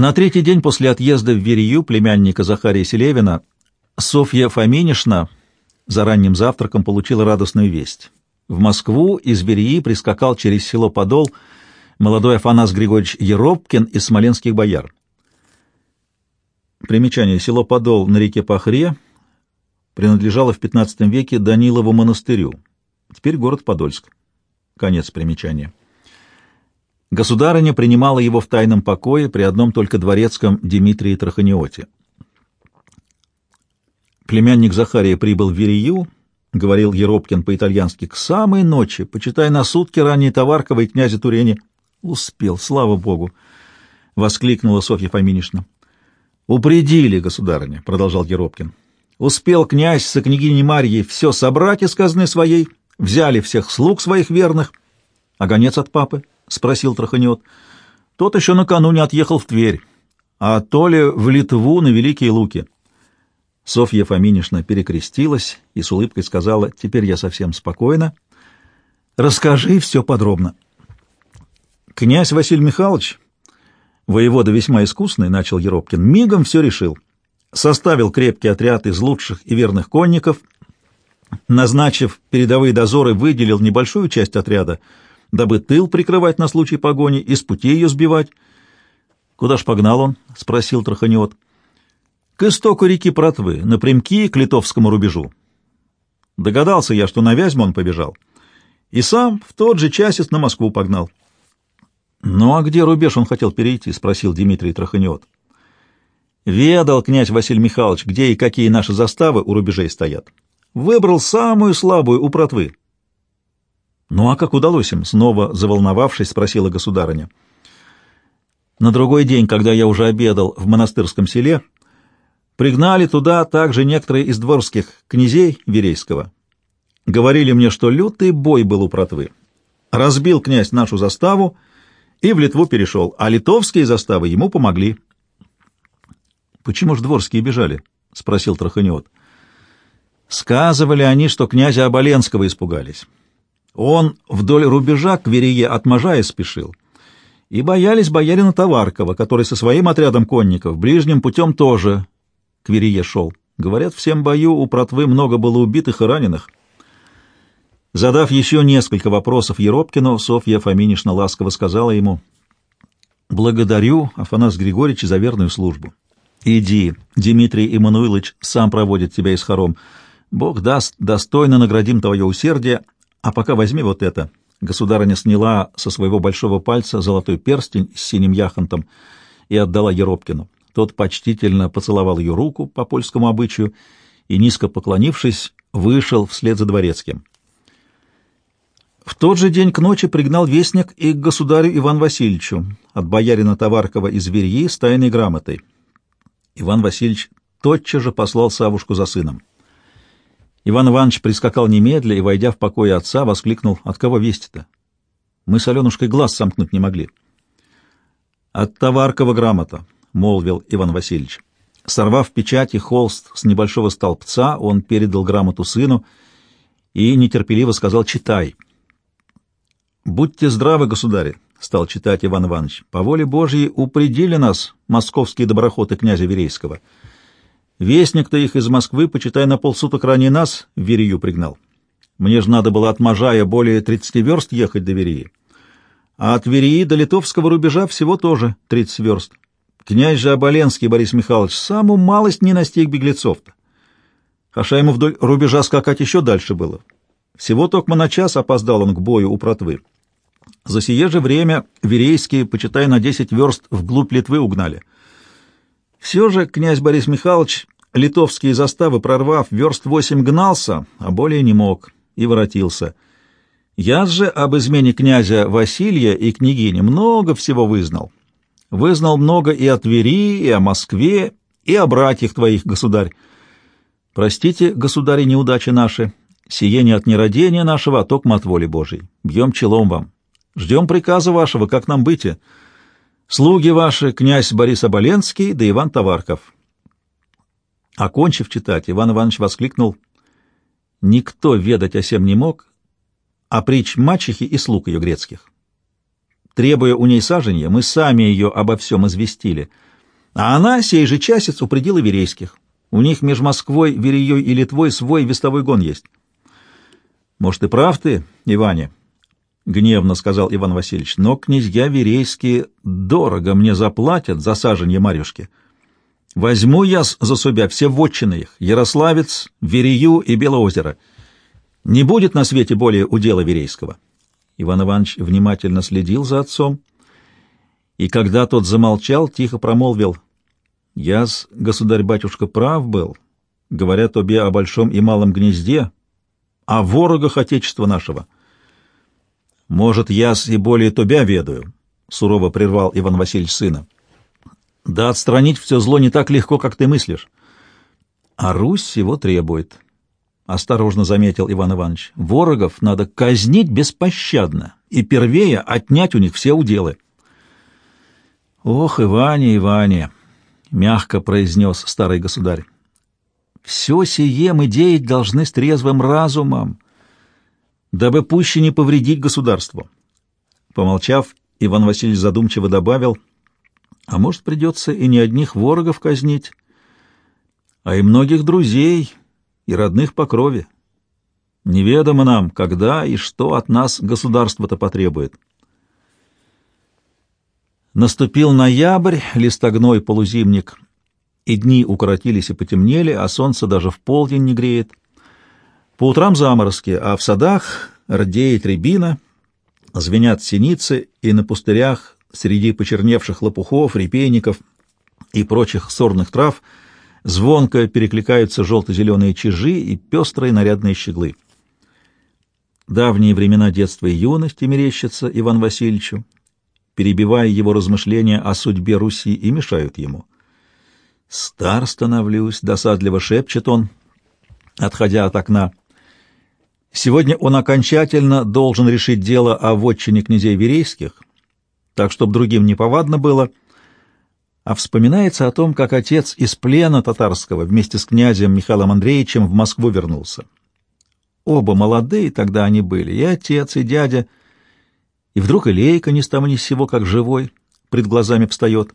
На третий день после отъезда в Верию племянника Захария Селевина Софья Фоминишна за ранним завтраком получила радостную весть. В Москву из Верии прискакал через село Подол молодой Афанас Григорьевич Еропкин из смоленских бояр. Примечание. Село Подол на реке Пахре принадлежало в XV веке Данилову монастырю. Теперь город Подольск. Конец примечания. Государыня принимала его в тайном покое при одном только дворецком Дмитрии Траханиоте. Племянник Захария прибыл в Верию, — говорил Еропкин по-итальянски, — к самой ночи, почитай на сутки ранее Товаркова князя Турени. — Успел, слава богу! — воскликнула Софья Фоминишна. — Упредили, государыня, — продолжал Еропкин. — Успел князь со княгиней Марьей все собрать из казны своей, взяли всех слуг своих верных. — А гонец от папы? — спросил Траханет. — Тот еще накануне отъехал в Тверь, а то ли в Литву на Великие Луки. — Софья Фоминишна перекрестилась и с улыбкой сказала, «Теперь я совсем спокойна. Расскажи все подробно». Князь Василий Михайлович, воевода весьма искусный, начал Еропкин, мигом все решил. Составил крепкий отряд из лучших и верных конников, назначив передовые дозоры, выделил небольшую часть отряда, дабы тыл прикрывать на случай погони и с пути ее сбивать. «Куда ж погнал он?» — спросил Траханиот к истоку реки Протвы, напрямки к литовскому рубежу. Догадался я, что на Вязьму он побежал, и сам в тот же часец на Москву погнал. — Ну а где рубеж он хотел перейти? — спросил Дмитрий Траханиот. — Ведал князь Василий Михайлович, где и какие наши заставы у рубежей стоят. Выбрал самую слабую у Протвы. — Ну а как удалось им? — снова заволновавшись, спросила государыня. На другой день, когда я уже обедал в монастырском селе, Пригнали туда также некоторые из дворских князей Верейского. Говорили мне, что лютый бой был у Протвы. Разбил князь нашу заставу и в Литву перешел, а литовские заставы ему помогли. — Почему ж дворские бежали? — спросил Траханиот. — Сказывали они, что князя Оболенского испугались. Он вдоль рубежа к Верее от Можая спешил. И боялись боярина Товаркова, который со своим отрядом конников ближним путем тоже к Верие шел. Говорят, всем бою у Протвы много было убитых и раненых. Задав еще несколько вопросов Еропкину, Софья Фоминишна ласково сказала ему, «Благодарю, Афанас Григорьевич, за верную службу. Иди, Дмитрий Иммануилович сам проводит тебя из хором. Бог даст, достойно наградим твое усердие, а пока возьми вот это». Государыня сняла со своего большого пальца золотой перстень с синим яхонтом и отдала Еропкину. Тот почтительно поцеловал ее руку по польскому обычаю и, низко поклонившись, вышел вслед за дворецким. В тот же день к ночи пригнал вестник и к государю Иван Васильевичу от боярина Товаркова из Верьи с тайной грамотой. Иван Васильевич тотчас же послал Савушку за сыном. Иван Иванович прискакал немедля и, войдя в покой отца, воскликнул, «От кого весть-то? Мы с Аленушкой глаз сомкнуть не могли». «От Товаркова грамота», — молвил Иван Васильевич. Сорвав печать и холст с небольшого столбца, он передал грамоту сыну и нетерпеливо сказал «Читай». «Будьте здравы, государи», — стал читать Иван Иванович. «По воле Божьей упредили нас московские доброхоты князя Верейского. Вестник-то их из Москвы, почитай, на полсуток ранее нас в Верию пригнал. Мне же надо было от Можая более тридцати верст ехать до Верии, а от Верии до литовского рубежа всего тоже тридцать верст. Князь же Оболенский Борис Михайлович самую малость не настиг беглецов-то. Хаша ему вдоль рубежа скакать еще дальше было. Всего только на час опоздал он к бою у Протвы. За сие же время верейские, почитай, на десять верст вглубь Литвы угнали. Все же князь Борис Михайлович, литовские заставы прорвав, верст восемь гнался, а более не мог, и воротился. Я же об измене князя Василия и княгини много всего вызнал. Вызнал много и о Твери, и о Москве, и о братьях твоих, государь. Простите, государи, неудачи наши, сие не от нерадения нашего, а токмо от воли Божией. Бьем челом вам. Ждем приказа вашего, как нам быть. Слуги ваши, князь Борис Оболенский да Иван Товарков. Окончив читать, Иван Иванович воскликнул, «Никто ведать о сем не мог, а притч мачехи и слуг ее грецких. Требуя у ней саженья, мы сами ее обо всем известили. А она сей же часец упредила верейских. У них между Москвой, Вереей и Литвой свой вестовой гон есть. Может, и прав ты, Иване, — гневно сказал Иван Васильевич, — но князья Верейские дорого мне заплатят за саженье Марьюшки. Возьму я за себя все вотчины их, Ярославец, Верею и Белоозеро. Не будет на свете более удела Верейского. Иван Иванович внимательно следил за отцом, и когда тот замолчал, тихо промолвил, «Я, государь-батюшка, прав был, говоря тебе о большом и малом гнезде, о ворогах Отечества нашего». «Может, я и более тебя ведаю», — сурово прервал Иван Васильевич сына. «Да отстранить все зло не так легко, как ты мыслишь. А Русь его требует». — осторожно заметил Иван Иванович. — Ворогов надо казнить беспощадно и первее отнять у них все уделы. — Ох, Иване, Иване! — мягко произнес старый государь. — Все сие мы деять должны с трезвым разумом, дабы пуще не повредить государству. Помолчав, Иван Васильевич задумчиво добавил, — а может, придется и не одних ворогов казнить, а и многих друзей и родных по крови. Неведомо нам, когда и что от нас государство-то потребует. Наступил ноябрь, листогной полузимник, и дни укоротились и потемнели, а солнце даже в полдень не греет. По утрам заморозки, а в садах рдеет рябина, звенят синицы, и на пустырях среди почерневших лопухов, репейников и прочих сорных трав — Звонко перекликаются желто-зеленые чижи и пестрые нарядные щеглы. Давние времена детства и юности мерещатся Иван Васильевичу, перебивая его размышления о судьбе Руси и мешают ему. «Стар становлюсь», — досадливо шепчет он, отходя от окна. Сегодня он окончательно должен решить дело о вотчине князей Верейских, так, чтобы другим неповадно было — а вспоминается о том, как отец из плена татарского вместе с князем Михаилом Андреевичем в Москву вернулся. Оба молодые тогда они были, и отец, и дядя, и вдруг Илейка ни с того ни с сего, как живой, пред глазами встает.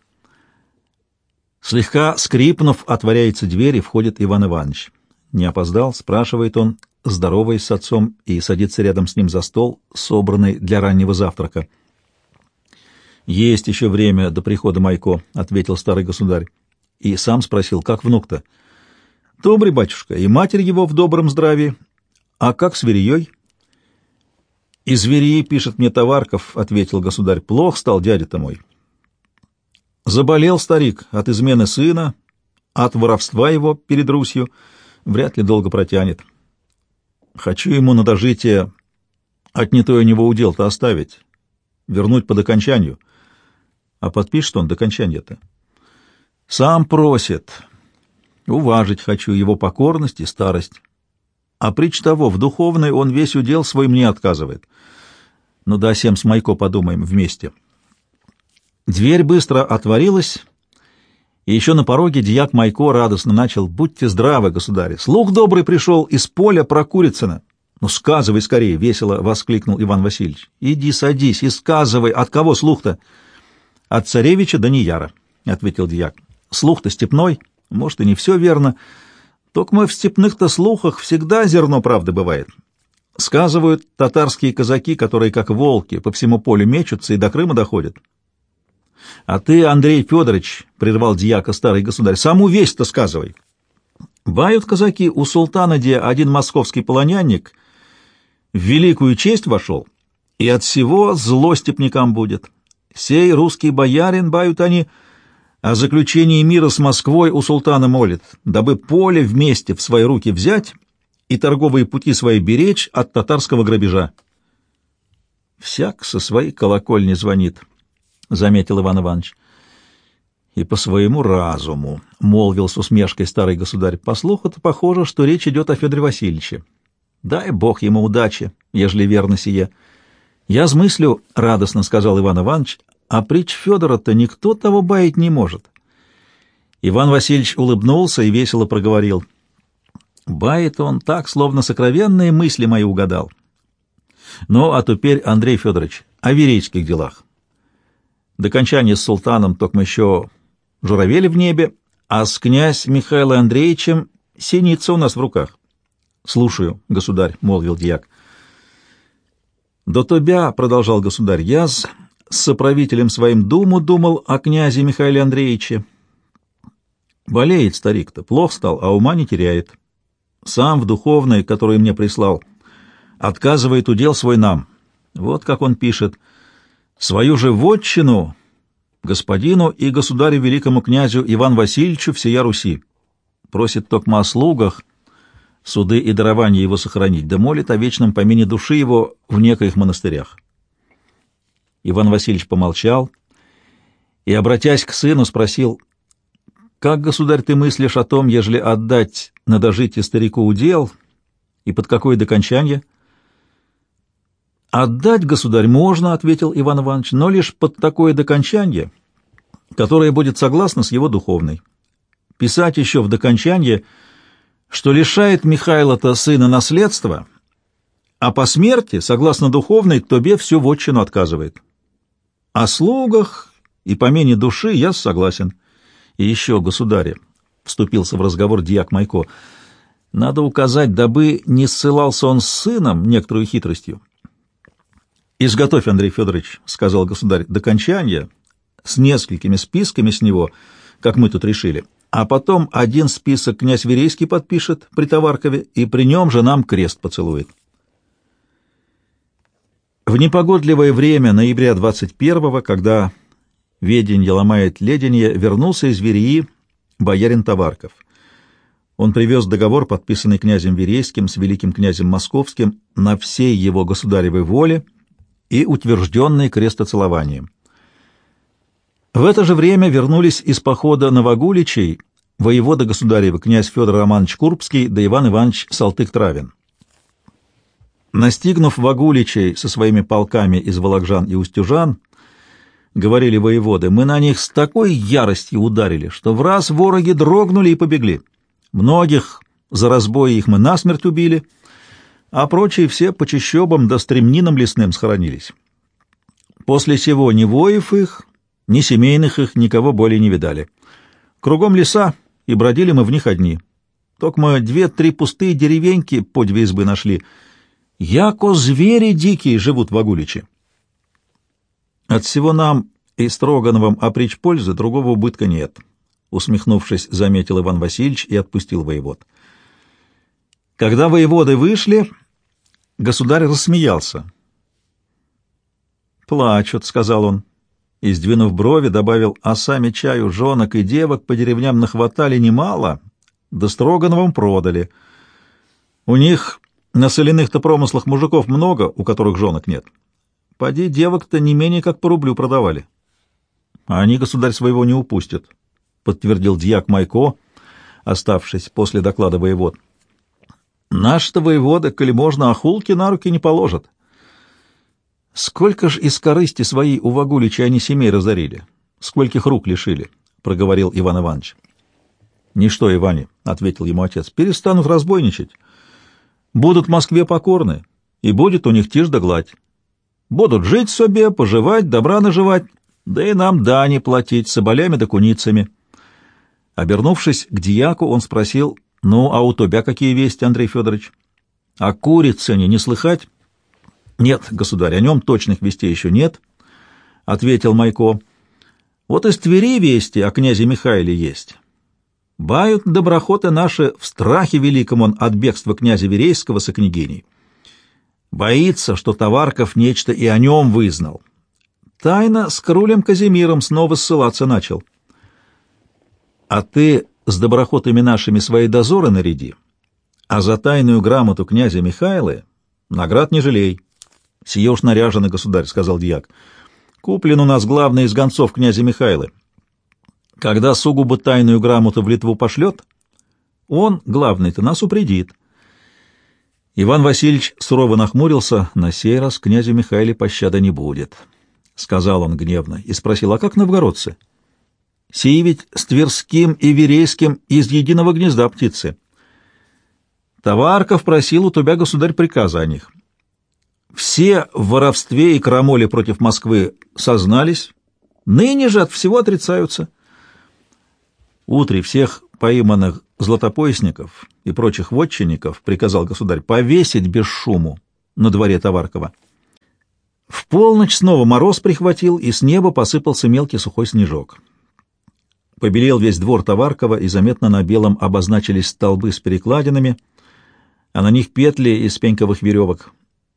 Слегка скрипнув, отворяется дверь, и входит Иван Иванович. Не опоздал, спрашивает он, здороваясь с отцом, и садится рядом с ним за стол, собранный для раннего завтрака — «Есть еще время до прихода Майко», — ответил старый государь. И сам спросил, как внук-то? «Добрый батюшка, и матерь его в добром здравии. А как с Вереей?» «Из Вереи, пишет мне Товарков», — ответил государь. «Плох стал дядя-то мой». «Заболел старик от измены сына, от воровства его перед Русью. Вряд ли долго протянет. Хочу ему на дожитие отнятой у него удел-то оставить, вернуть под окончанию» а подпишет он до кончания-то. Сам просит. Уважить хочу его покорность и старость. А притч того, в духовной он весь удел свой мне отказывает. Ну да, всем с Майко подумаем вместе. Дверь быстро отворилась, и еще на пороге дьяк Майко радостно начал «Будьте здравы, государи! Слух добрый пришел из поля про Курицына!» «Ну, сказывай скорее!» — весело воскликнул Иван Васильевич. «Иди садись и сказывай, от кого слух-то?» От царевича до Нияра, — ответил дьяк. Слух-то степной, может, и не все верно. Только мы в степных-то слухах всегда зерно правды бывает. Сказывают татарские казаки, которые, как волки, по всему полю мечутся и до Крыма доходят. — А ты, Андрей Федорович, — прервал дьяка старый государь, — саму весть-то сказывай. Бают казаки у султана, где один московский полонянник в великую честь вошел, и от всего зло степнякам будет. Сей русский боярин, бают они, о заключении мира с Москвой у султана молит, дабы поле вместе в свои руки взять и торговые пути свои беречь от татарского грабежа. «Всяк со своей колокольни звонит», — заметил Иван Иванович. «И по своему разуму», — молвил с усмешкой старый государь. «По слуху-то похоже, что речь идет о Федоре Васильевиче. Дай бог ему удачи, ежели верно сие». «Я смыслю», — радостно сказал Иван Иванович, — «а притч Федора-то никто того баять не может». Иван Васильевич улыбнулся и весело проговорил. «Бает он так, словно сокровенные мысли мои угадал». «Ну, а теперь, Андрей Федорович, о верейских делах. До кончания с султаном только еще журавели в небе, а с князь Михаилом Андреевичем синица у нас в руках. — Слушаю, государь, — молвил дьяк. — До тебя, — продолжал государь, — я с соправителем своим думу думал о князе Михаиле Андреевиче. Болеет старик-то, плох стал, а ума не теряет. Сам в духовной, которую мне прислал, отказывает удел свой нам. Вот как он пишет. «Свою же вотчину господину и государю великому князю Иван Васильевичу всея Руси. Просит токма о слугах, суды и дарования его сохранить, да молит о вечном помине души его в некоих монастырях». Иван Васильевич помолчал и, обратясь к сыну, спросил — как, государь, ты мыслишь о том, ежели отдать на дожитие старику удел, и под какое докончание? Отдать, государь, можно, — ответил Иван Иванович, — но лишь под такое докончание, которое будет согласно с его духовной. Писать еще в докончание, что лишает Михайла-то сына наследства, а по смерти, согласно духовной, тебе всю вотчину отказывает. О слугах и помене души я согласен. И еще, государе, — вступился в разговор дьяк Майко, — надо указать, дабы не ссылался он с сыном некоторую хитростью. «Изготовь, Андрей Федорович», — сказал государь, — «до кончания, с несколькими списками с него, как мы тут решили, а потом один список князь Верейский подпишет при Товаркове, и при нем же нам крест поцелует». В непогодливое время ноября 21-го, когда веденье ломает леденье, вернулся из Верии боярин Товарков. Он привез договор, подписанный князем Верейским с великим князем Московским на всей его государевой воле и утвержденный крестоцелованием. В это же время вернулись из похода Новогуличей воевода государевы князь Федор Романович Курбский да Иван Иванович Салтык-Травин. Настигнув Вагуличей со своими полками из Вологжан и Устюжан, — говорили воеводы, — мы на них с такой яростью ударили, что в раз вороги дрогнули и побегли. Многих за разбой их мы насмерть убили, а прочие все по чащобам да стремнинам лесным схоронились. После сего ни воев их, ни семейных их никого более не видали. Кругом леса, и бродили мы в них одни. Только мы две-три пустые деревеньки по две избы нашли. Яко звери дикие живут в Агуличе. От всего нам и Строгановым опричь пользы, другого убытка нет, — усмехнувшись, заметил Иван Васильевич и отпустил воевод. Когда воеводы вышли, государь рассмеялся. «Плачут», — сказал он, и, сдвинув брови, добавил, «а сами чаю жонок и девок по деревням нахватали немало, да Строгановым продали. У них на соляных-то промыслах мужиков много, у которых жонок нет». Поди, девок-то не менее как по рублю продавали. А они, государь, своего не упустят, — подтвердил дьяк Майко, оставшись после доклада воевод. Наш-то воевода, коли можно, охулки на руки не положат. Сколько ж из корысти своей у Вагулича они семей разорили, скольких рук лишили, — проговорил Иван Иванович. — Ничто, Иване, — ответил ему отец, — перестанут разбойничать. Будут в Москве покорны, и будет у них тишь да гладь. Будут жить себе, поживать, добра наживать, да и нам дани платить соболями да куницами. Обернувшись к дьяку, он спросил, «Ну, а у тебя какие вести, Андрей Федорович?» «О курицыне не слыхать?» «Нет, государь, о нем точных вестей еще нет», — ответил Майко. «Вот из Твери вести о князе Михаиле есть. Бают доброхоты наши в страхе великом он от бегства князя Верейского со княгиней. Боится, что Товарков нечто и о нем вызнал. Тайно с крулем Казимиром снова ссылаться начал. А ты с доброхотами нашими свои дозоры наряди, а за тайную грамоту князя Михаила наград не жалей. Сие уж наряжено, государь, — сказал дьяк. Куплен у нас главный из гонцов князя Михаила. Когда сугубо тайную грамоту в Литву пошлет, он, главный-то, нас упредит. Иван Васильевич сурово нахмурился. «На сей раз князю Михаиле пощады не будет», — сказал он гневно и спросил, «А как новгородцы?» «Сии ведь с Тверским и Верейским из единого гнезда птицы». Товарков просил у тебя, государь, приказа о них. Все в воровстве и крамоле против Москвы сознались, ныне же от всего отрицаются. Утре всех пойманных златопоясников и прочих вотчинников, приказал государь, повесить без шуму на дворе Товаркова. В полночь снова мороз прихватил, и с неба посыпался мелкий сухой снежок. Побелел весь двор Товаркова, и заметно на белом обозначились столбы с перекладинами, а на них петли из пеньковых веревок.